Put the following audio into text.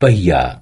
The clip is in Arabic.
فهي